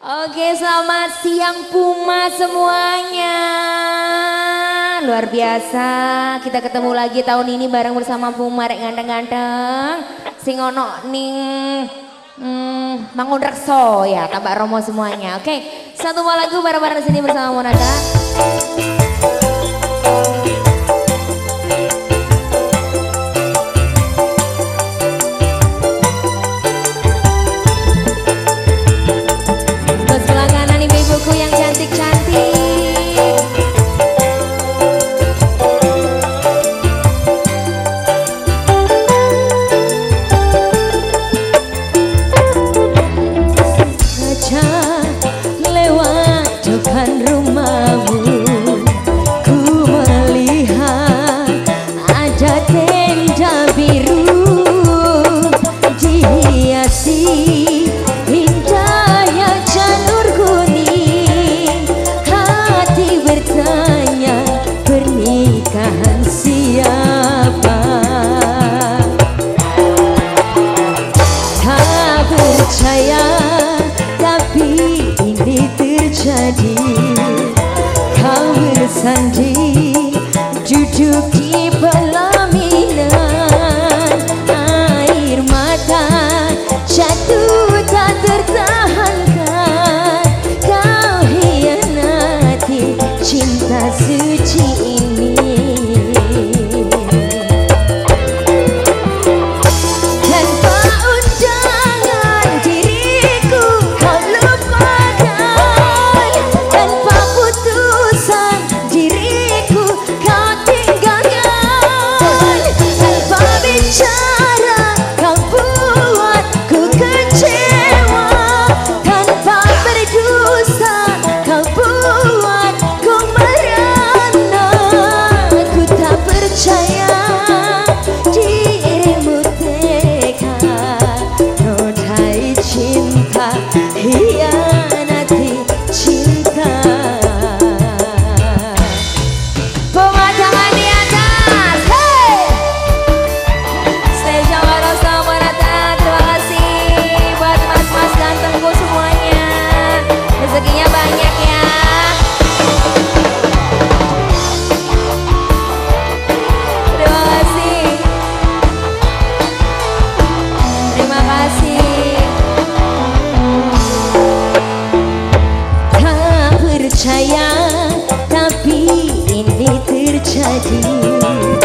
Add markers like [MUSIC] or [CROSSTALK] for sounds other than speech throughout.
Oke selamat siang Puma semuanya. Luar biasa. Kita ketemu lagi tahun ini bareng bersama Puma Rek ganteng-ganteng Sing ono ning hmm, Mangun Rekso ya tambah Romo semuanya. Oke satu malam lagu bareng-bareng sini bersama Monada you percaya tapi ini terjadi.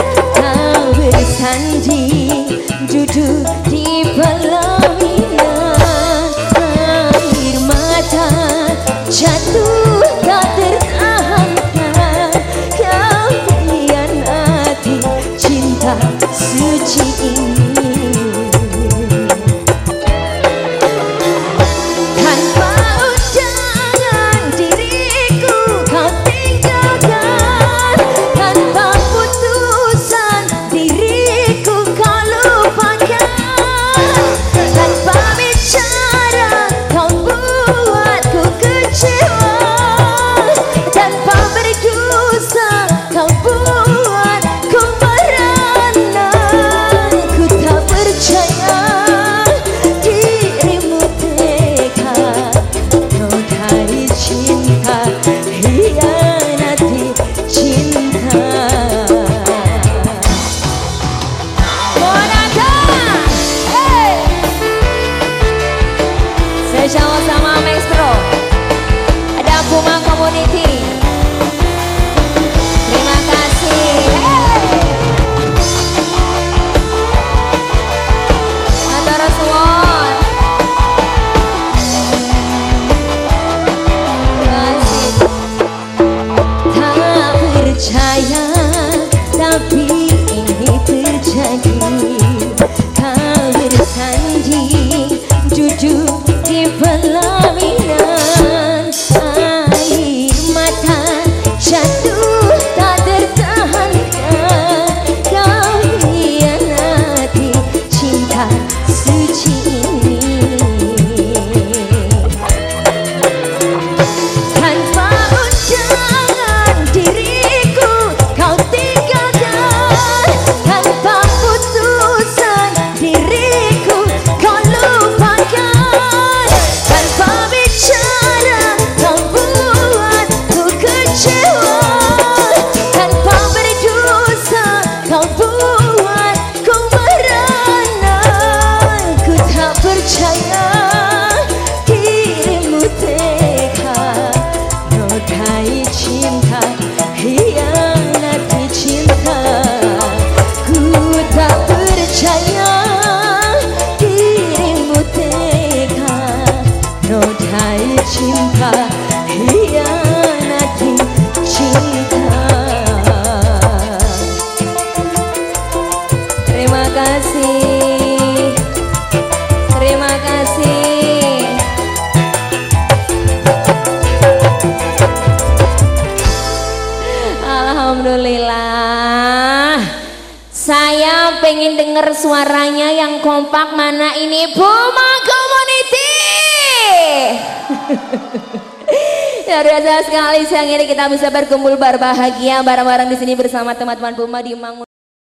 anything pengen denger suaranya yang kompak mana ini Puma Community? [LAUGHS] Luar biasa sekali siang ini kita bisa berkumpul berbahagia bareng-bareng di sini bersama teman-teman Puma di Mangun